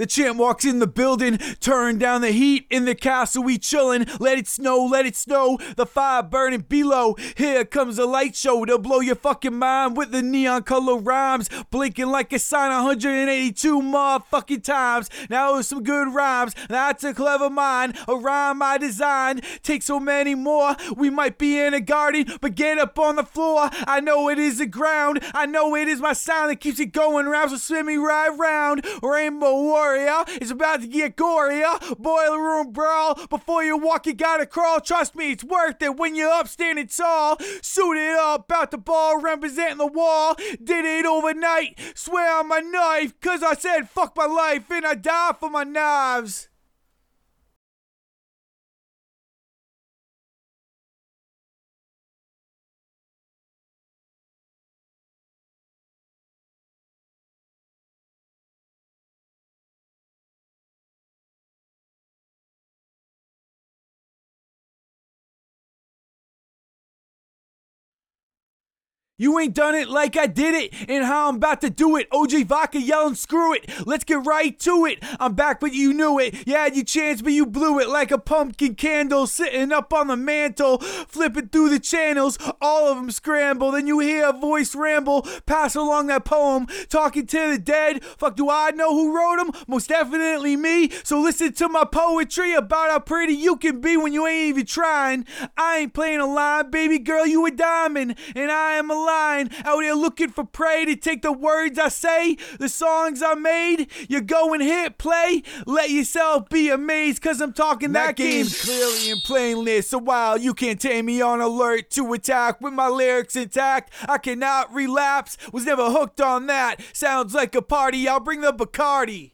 The champ walks in the building, turn down the heat in the castle, we chillin'. Let it snow, let it snow, the fire burning below. Here comes a light show to blow your fucking mind with the neon color rhymes, blinking like a sign 182 motherfucking times. Now it's some good rhymes, that's a clever mind, a rhyme I designed. Take so many more, we might be in a garden, but get up on the floor. I know it is the ground, I know it is my sound that keeps it going Rhymes spin me right round. Rainbow Warrior it's about to get gorier. Boiler room brawl. Before you walk, you gotta crawl. Trust me, it's worth it when you're up standing tall. Suited up, out the ball, representing the wall. Did it overnight. Swear on my knife, cause I said fuck my life and I die for my knives. You ain't done it like I did it, and how I'm about to do it. OJ Vodka yelling, screw it. Let's get right to it. I'm back, but you knew it. You had your chance, but you blew it like a pumpkin candle sitting up on the mantle, flipping through the channels. All of them scramble. Then you hear a voice ramble, pass along that poem, talking to the dead. Fuck, do I know who wrote them? Most definitely me. So listen to my poetry about how pretty you can be when you ain't even trying. I ain't playing a line, baby girl, you a diamond, and I am a line out here looking for prey to take the words I say, the songs I made. You go and hit play, let yourself be amazed, cause I'm talking that, That game clearly in plainly. So while you can't tame me on alert to attack with my lyrics intact, I cannot relapse. Was never hooked on that. Sounds like a party, I'll bring the Bacardi.